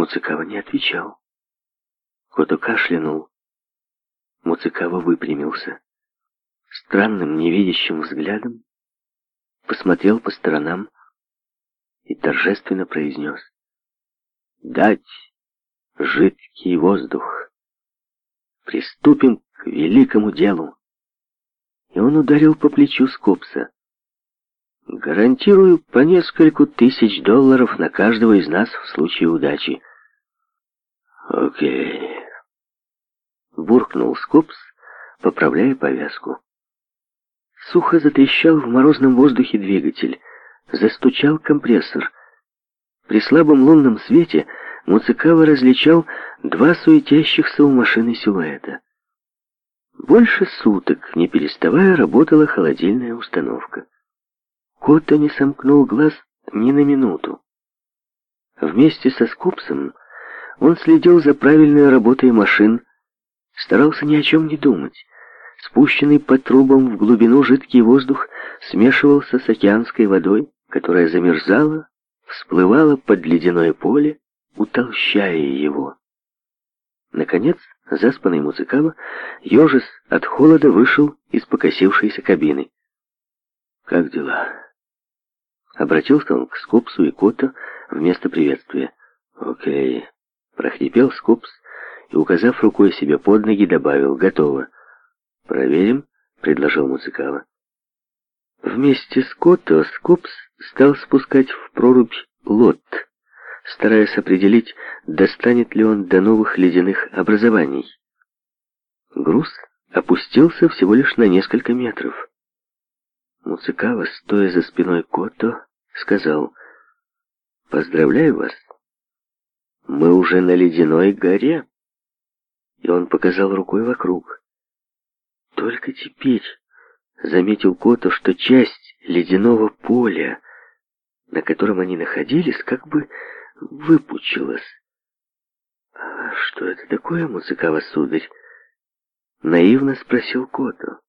Муцикава не отвечал. Кото кашлянул. Муцикава выпрямился. Странным, невидящим взглядом посмотрел по сторонам и торжественно произнес. «Дать жидкий воздух! Приступим к великому делу!» И он ударил по плечу Скопса. «Гарантирую по нескольку тысяч долларов на каждого из нас в случае удачи». «Окей», — буркнул Скупс, поправляя повязку. Сухо затрещал в морозном воздухе двигатель, застучал компрессор. При слабом лунном свете Муцикава различал два суетящихся у машины силуэта. Больше суток, не переставая, работала холодильная установка. Кота не сомкнул глаз ни на минуту. Вместе со Скупсом он следил за правильной работой машин, старался ни о чем не думать. Спущенный по трубам в глубину жидкий воздух смешивался с океанской водой, которая замерзала, всплывала под ледяное поле, утолщая его. Наконец, заспанный Музыкава, ежес от холода вышел из покосившейся кабины. «Как дела?» Обратился он к Скопсу и Кота вместо приветствия. «Окей, прохрипел Скупс и, указав рукой себе под ноги, добавил «Готово». «Проверим», — предложил Муцикава. Вместе с Кото Скупс стал спускать в прорубь лот, стараясь определить, достанет ли он до новых ледяных образований. Груз опустился всего лишь на несколько метров. Муцикава, стоя за спиной Кото, сказал «Поздравляю вас мы уже на ледяной горе. И он показал рукой вокруг. Только теперь заметил Кота, что часть ледяного поля, на котором они находились, как бы выпучилась. «А что это такое, Музыкава, сударь?» Наивно спросил Коту.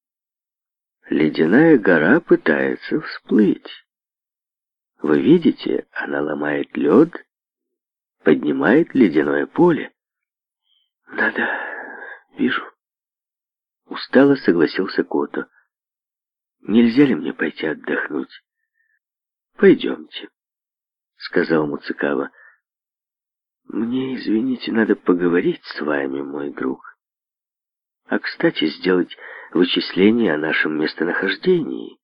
«Ледяная гора пытается всплыть. Вы видите, она ломает лед поднимает ледяное поле. «Надо, вижу». Устало согласился Кото. «Нельзя ли мне пойти отдохнуть?» «Пойдемте», — сказал Муцикава. «Мне, извините, надо поговорить с вами, мой друг. А, кстати, сделать вычисление о нашем местонахождении».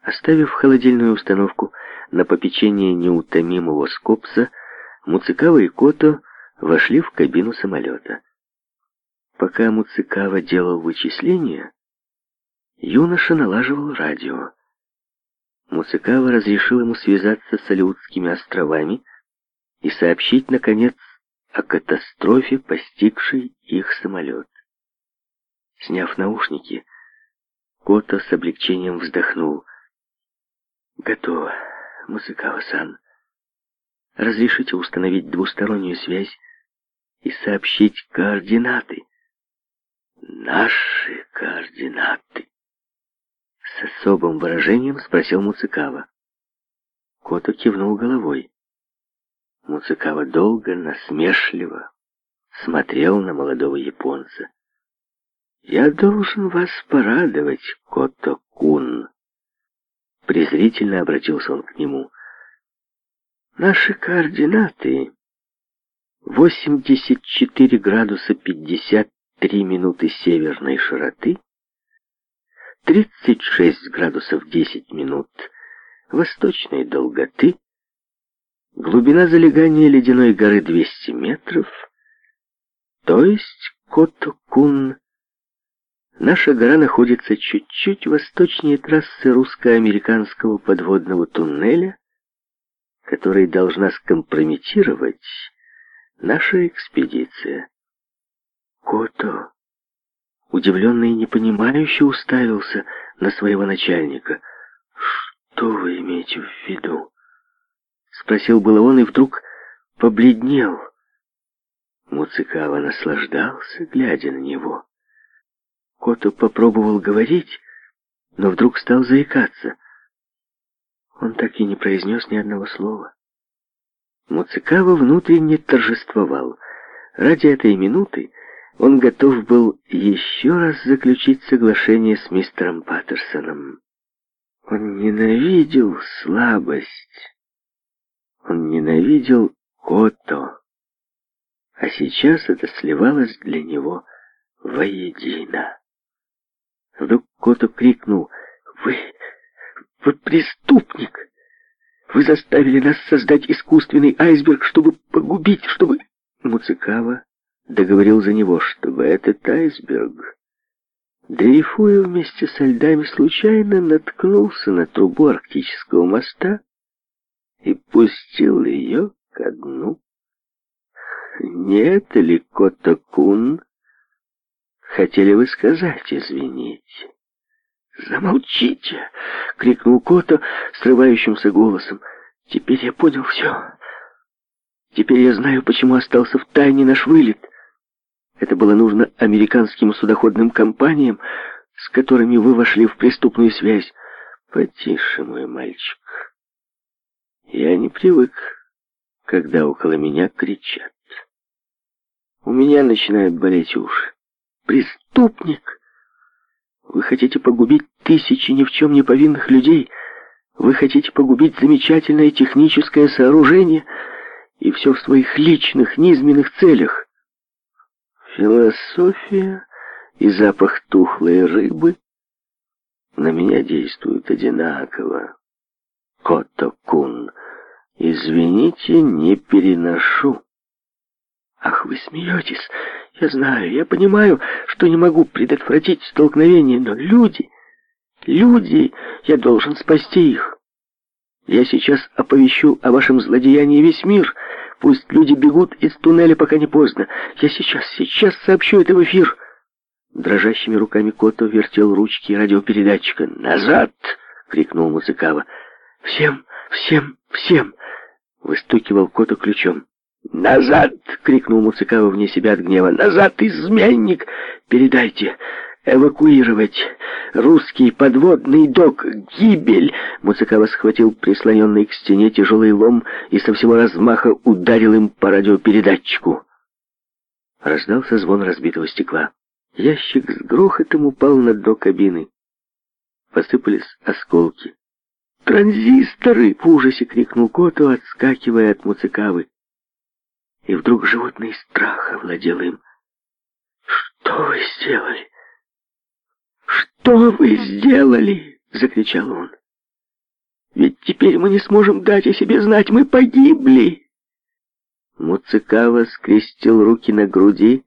Оставив холодильную установку, на попечение неутомимого Скопса, Муцикава и Кото вошли в кабину самолета. Пока Муцикава делал вычисления, юноша налаживал радио. Муцикава разрешил ему связаться с Алиутскими островами и сообщить, наконец, о катастрофе, постигшей их самолет. Сняв наушники, Кото с облегчением вздохнул. «Готово. Мусыкава-сан, разрешите установить двустороннюю связь и сообщить координаты. Наши координаты. С особым выражением спросил Муцикава. Кото кивнул головой. Муцикава долго, насмешливо смотрел на молодого японца. «Я должен вас порадовать, Кото-кун», презрительно обратился он к нему. «Наши координаты 84 градуса 53 минуты северной широты, 36 градусов 10 минут восточной долготы, глубина залегания ледяной горы 200 метров, то есть Котокун Наша гора находится чуть-чуть восточнее трассы русско-американского подводного туннеля, который должна скомпрометировать наша экспедиция. Кото, удивленный и непонимающе, уставился на своего начальника. «Что вы имеете в виду?» Спросил было он и вдруг побледнел. Муцикава наслаждался, глядя на него. Кота попробовал говорить, но вдруг стал заикаться. Он так и не произнес ни одного слова. Муцикава внутренне торжествовал. Ради этой минуты он готов был еще раз заключить соглашение с мистером Паттерсоном. Он ненавидел слабость. Он ненавидел Кото. А сейчас это сливалось для него воедино. Вдруг Кото крикнул «Вы... вы преступник! Вы заставили нас создать искусственный айсберг, чтобы погубить, чтобы...» Муцикава договорил за него, чтобы этот айсберг, дрейфуя вместе со льдами, случайно наткнулся на трубу арктического моста и пустил ее ко дну. «Нет ли, Кота-кун?» хотели вы сказать, извините?» «Замолчите!» — крикнул Кото, срывающимся голосом. «Теперь я понял все. Теперь я знаю, почему остался в тайне наш вылет. Это было нужно американским судоходным компаниям, с которыми вы вошли в преступную связь. Потише, мой мальчик. Я не привык, когда около меня кричат. У меня начинают болеть уши преступник. Вы хотите погубить тысячи ни в чем не повинных людей. Вы хотите погубить замечательное техническое сооружение и все в своих личных низменных целях. Философия и запах тухлой рыбы на меня действуют одинаково. Кото-кун, извините, не переношу. Ах, вы смеетесь! Я знаю, я понимаю, что не могу предотвратить столкновение, но люди, люди, я должен спасти их. Я сейчас оповещу о вашем злодеянии весь мир. Пусть люди бегут из туннеля, пока не поздно. Я сейчас, сейчас сообщу это в эфир. Дрожащими руками Кото вертел ручки радиопередатчика. «Назад!» — крикнул Музыкава. «Всем, всем, всем!» — выстукивал Кото ключом. «Назад!» — крикнул Муцикава вне себя от гнева. «Назад, изменник! Передайте! Эвакуировать! Русский подводный док! Гибель!» Муцикава схватил прислоненный к стене тяжелый лом и со всего размаха ударил им по радиопередатчику. Раздался звон разбитого стекла. Ящик с грохотом упал на дно кабины. Посыпались осколки. «Транзисторы!» — в ужасе крикнул Кото, отскакивая от Муцикавы. И вдруг животный страх овладел им. «Что вы сделали? Что вы сделали?» — закричал он. «Ведь теперь мы не сможем дать о себе знать, мы погибли!» Муцикава скрестил руки на груди